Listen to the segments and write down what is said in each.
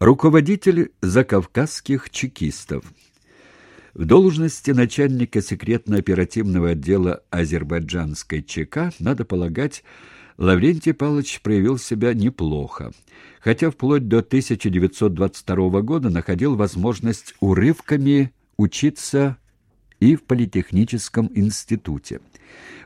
Руководитель закавказских чекистов. В должности начальника секретно-оперативного отдела азербайджанской ЧК, надо полагать, Лаврентий Павлович проявил себя неплохо, хотя вплоть до 1922 года находил возможность урывками учиться и в Политехническом институте.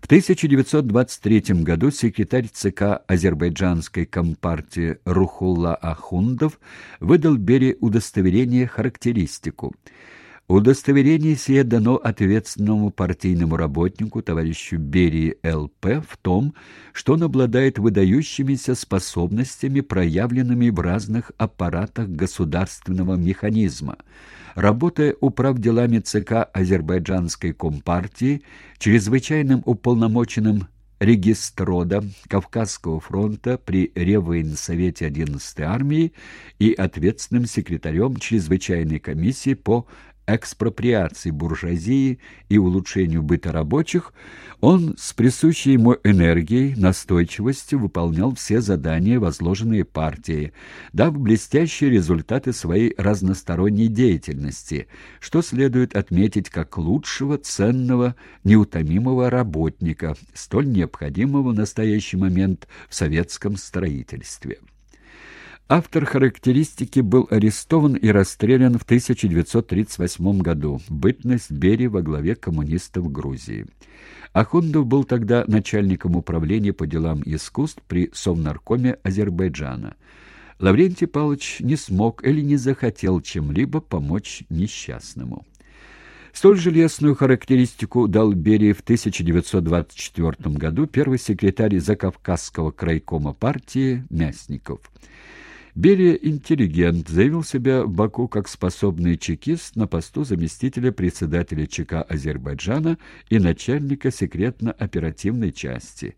В 1923 году секретарь ЦК Азербайджанской компартии Рухулла Ахундов выдал Берии удостоверение характеристику. Удостоверение сие дано ответственному партийному работнику, товарищу Берии ЛП, в том, что он обладает выдающимися способностями, проявленными в разных аппаратах государственного механизма, работая управделами ЦК Азербайджанской Компартии, чрезвычайным уполномоченным регистрода Кавказского фронта при Реввоенсовете 11-й армии и ответственным секретарем чрезвычайной комиссии по экспроприации буржуазии и улучшению быта рабочих, он с присущей ему энергией, настойчивостью выполнял все задания, возложенные партией, дав блестящие результаты своей разносторонней деятельности, что следует отметить как лучшего, ценного, неутомимого работника, столь необходимого в настоящий момент в советском строительстве. Автор характеристики был арестован и расстрелян в 1938 году. Бытность Бери во главе коммунистов Грузии. Ахундов был тогда начальником управления по делам искусств при Совнаркоме Азербайджана. Лаврентий Павлович не смог или не захотел чем-либо помочь несчастному. Столь же лестную характеристику дал Берии в 1924 году первый секретарь Закавказского крайкома партии Мясников. Берия интеллигент, заявил себя в Баку как способный чекист на посту заместителя председателя ЧК Азербайджана и начальника секретно-оперативной части.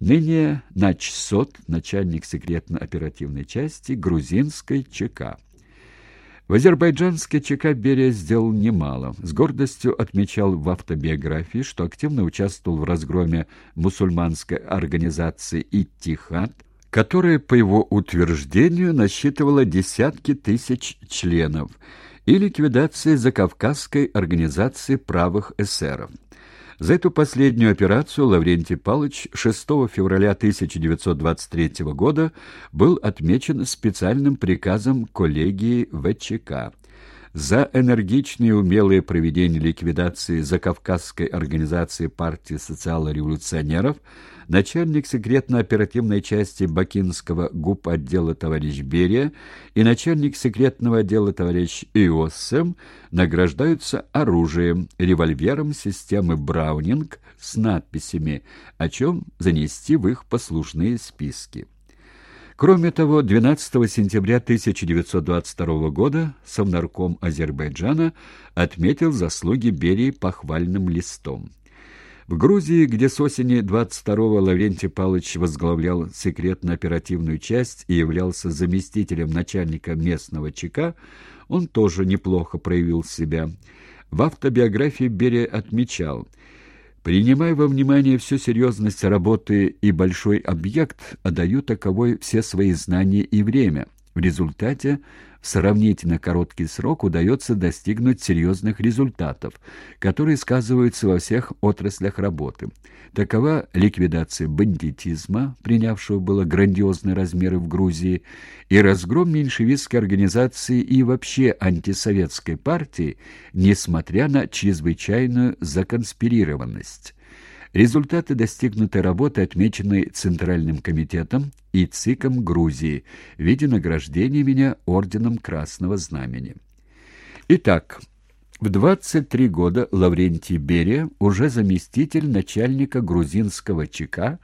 Ныне Начсот, начальник секретно-оперативной части грузинской ЧК. В азербайджанской ЧК Берия сделал немало. С гордостью отмечал в автобиографии, что активно участвовал в разгроме мусульманской организации «Иттихад», которая, по его утверждению, насчитывала десятки тысяч членов, и ликвидации Закавказской организации правых эсеров. За эту последнюю операцию Лаврентий Павлович 6 февраля 1923 года был отмечен специальным приказом коллегии ВЧК за энергичное и умелое проведение ликвидации Закавказской организации партии социал-революционеров начальник секретно-оперативной части Бакинского ГУП отдела товарищ Берия и начальник секретного отдела товарищ Иоссем награждаются оружием, револьвером системы Браунинг с надписями, о чем занести в их послужные списки. Кроме того, 12 сентября 1922 года Совнарком Азербайджана отметил заслуги Берии похвальным листом. В Грузии, где с осени 22-го Лаврентий Павлович возглавлял секретно-оперативную часть и являлся заместителем начальника местного ЧК, он тоже неплохо проявил себя. В автобиографии Берия отмечал «Принимая во внимание всю серьезность работы и большой объект, отдаю таковой все свои знания и время». В результате сравнительно короткий срок удается достигнуть серьезных результатов, которые сказываются во всех отраслях работы. Такова ликвидация бандитизма, принявшего было грандиозные размеры в Грузии, и разгром меньшевистской организации и вообще антисоветской партии, несмотря на чрезвычайную законспирированность. Результаты достигнутой работы отмечены Центральным комитетом и ЦИКом Грузии в виде награждения меня Орденом Красного Знамени. Итак, в 23 года Лаврентий Берия уже заместитель начальника грузинского ЧК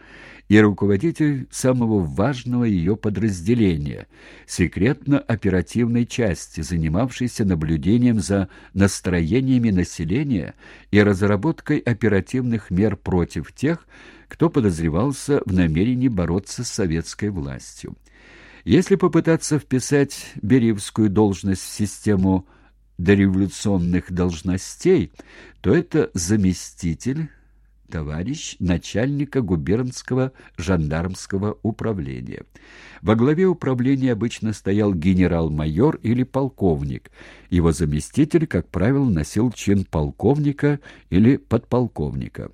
и руководитель самого важного ее подразделения – секретно-оперативной части, занимавшейся наблюдением за настроениями населения и разработкой оперативных мер против тех, кто подозревался в намерении бороться с советской властью. Если попытаться вписать Бериевскую должность в систему дореволюционных должностей, то это заместитель товарищ начальника губернского жандармского управления. Во главе управления обычно стоял генерал-майор или полковник. Его заместитель, как правило, носил чин полковника или подполковника.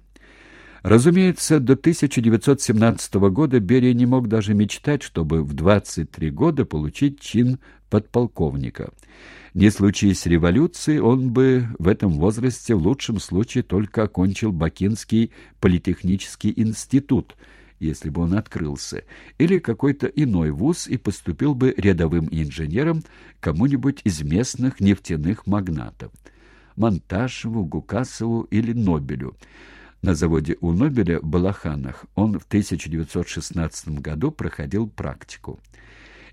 Разумеется, до 1917 года Берия не мог даже мечтать, чтобы в 23 года получить чин подполковника. Не случись революции, он бы в этом возрасте в лучшем случае только окончил Бакинский политехнический институт, если бы он открылся, или какой-то иной вуз и поступил бы рядовым инженером кому-нибудь из местных нефтяных магнатов. Монташеву, Гукасову или Нобелю – на заводе у Нобеля в Балаханах он в 1916 году проходил практику.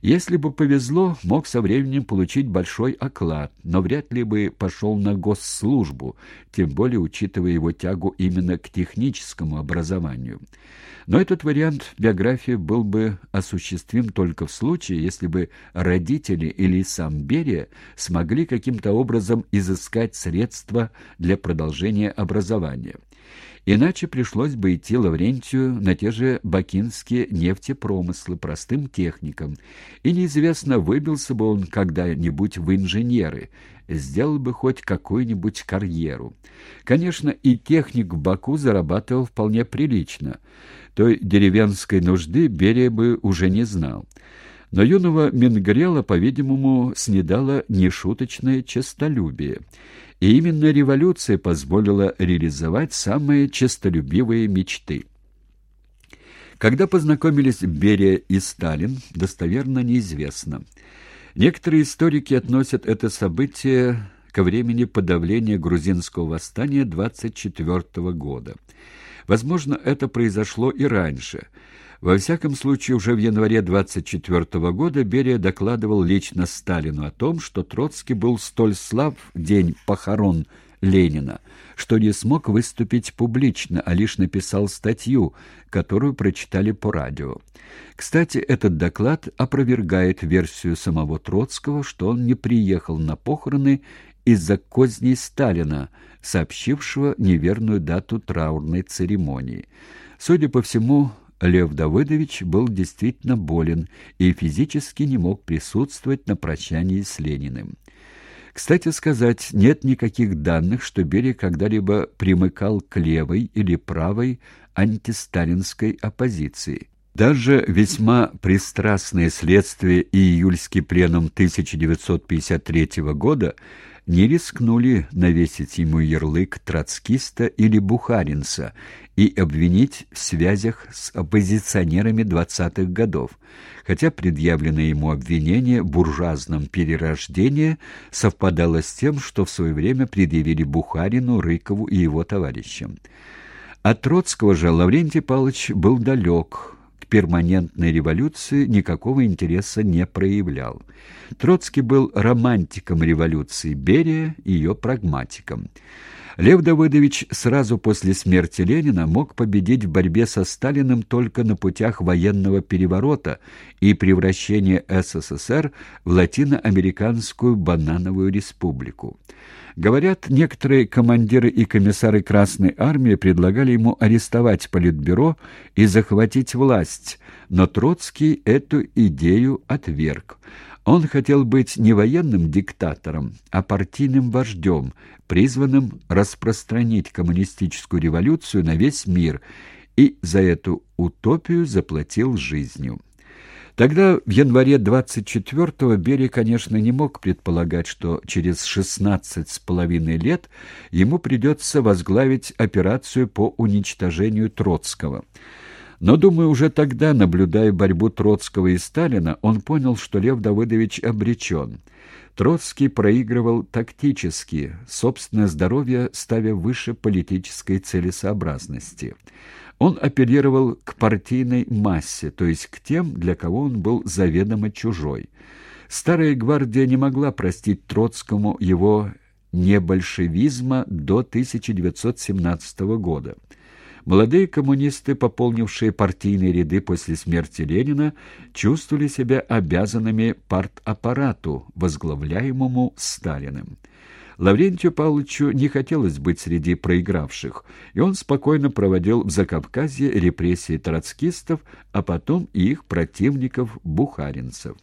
Если бы повезло, мог со временем получить большой оклад, но вряд ли бы пошел на госслужбу, тем более учитывая его тягу именно к техническому образованию. Но этот вариант биографии был бы осуществим только в случае, если бы родители или сам Берия смогли каким-то образом изыскать средства для продолжения образования. Иначе пришлось бы идти Лаврентию на те же бакинские нефтепромыслы простым техникам, и неизвестно, выбился бы он когда-нибудь в инженеры, сделал бы хоть какую-нибудь карьеру. Конечно, и техник в Баку зарабатывал вполне прилично. Той деревенской нужды Берия бы уже не знал. Но юного Менгрела, по-видимому, снедало нешуточное честолюбие. И именно революция позволила реализовать самые честолюбивые мечты. Когда познакомились Берия и Сталин, достоверно неизвестно. Некоторые историки относят это событие ко времени подавления грузинского восстания 24 года. Возможно, это произошло и раньше – во всяком случае, уже в январе 24 года Берия докладывал лично Сталину о том, что Троцкий был столь слаб в день похорон Ленина, что не смог выступить публично, а лишь написал статью, которую прочитали по радио. Кстати, этот доклад опровергает версию самого Троцкого, что он не приехал на похороны из-за козней Сталина, сообщившего неверную дату траурной церемонии. Судя по всему, Лев Давыдович был действительно болен и физически не мог присутствовать на прощании с Лениным. Кстати сказать, нет никаких данных, что Берия когда-либо примыкал к левой или правой антисталинской оппозиции. Даже весьма пристрастное следствие и июльский пленум 1953 года не рискнули навесить ему ярлык троцкиста или бухаринца и обвинить в связях с оппозиционерами 20-х годов, хотя предъявленное ему обвинение в буржуазном перерождении совпадало с тем, что в свое время предъявили Бухарину, Рыкову и его товарищам. От Троцкого же Лаврентий Павлович был далек, перманентной революции никакого интереса не проявлял. Троцкий был романтиком революции, Берия — ее прагматиком. Лев Давыдович сразу после смерти Ленина мог победить в борьбе со Сталиным только на путях военного переворота и превращения СССР в латиноамериканскую банановую республику. Говорят, некоторые командиры и комиссары Красной Армии предлагали ему арестовать Политбюро и захватить власть, но Троцкий эту идею отверг. Он хотел быть не военным диктатором, а партийным вождем, призванным распространить коммунистическую революцию на весь мир, и за эту утопию заплатил жизнью. Тогда, в январе 24-го, Берия, конечно, не мог предполагать, что через 16 с половиной лет ему придется возглавить операцию по уничтожению Троцкого. Но, думаю, уже тогда, наблюдая борьбу Троцкого и Сталина, он понял, что Лев Давыдович обречен. Троцкий проигрывал тактически, собственное здоровье ставя выше политической целесообразности. Он апеллировал к партийной массе, то есть к тем, для кого он был заведомо чужой. Старая гвардия не могла простить Троцкому его небольшевизма до 1917 года. Молодые коммунисты, пополнившие партийные ряды после смерти Ленина, чувствовали себя обязанными партаппарату, возглавляемому Сталиным. Лаврентию Павловичу не хотелось быть среди проигравших, и он спокойно проводил в Закавказье репрессии троцкистов, а потом и их противников-бухаринцев.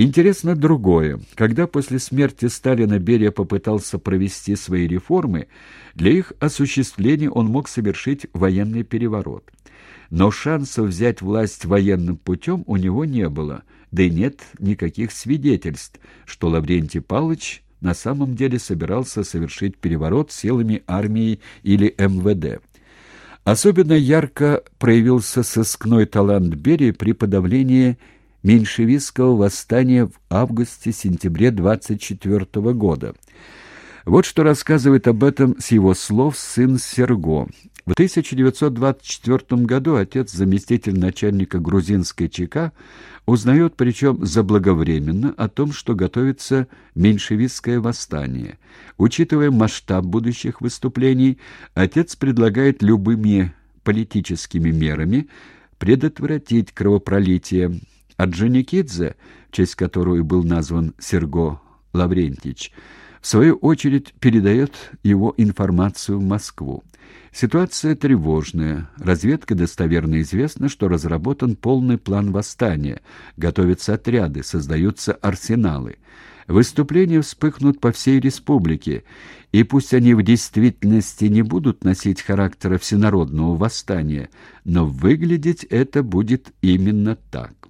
Интересно другое. Когда после смерти Сталина Берия попытался провести свои реформы, для их осуществления он мог совершить военный переворот. Но шансов взять власть военным путем у него не было, да и нет никаких свидетельств, что Лаврентий Павлович на самом деле собирался совершить переворот силами армии или МВД. Особенно ярко проявился сыскной талант Берии при подавлении меньшевистского восстания в августе-сентябре 24 года. Вот что рассказывает об этом с его слов сын Серго. В 1924 году отец, заместитель начальника грузинской ЧК, узнает, причем заблаговременно, о том, что готовится меньшевистское восстание. Учитывая масштаб будущих выступлений, отец предлагает любыми политическими мерами предотвратить кровопролитие, Орджоникидзе, в честь которого был назван Серго Лаврентич, в свою очередь передает его информацию в Москву. Ситуация тревожная. Разведка достоверно известна, что разработан полный план восстания, готовятся отряды, создаются арсеналы. Выступления вспыхнут по всей республике, и пусть они в действительности не будут носить характера всенародного восстания, но выглядеть это будет именно так.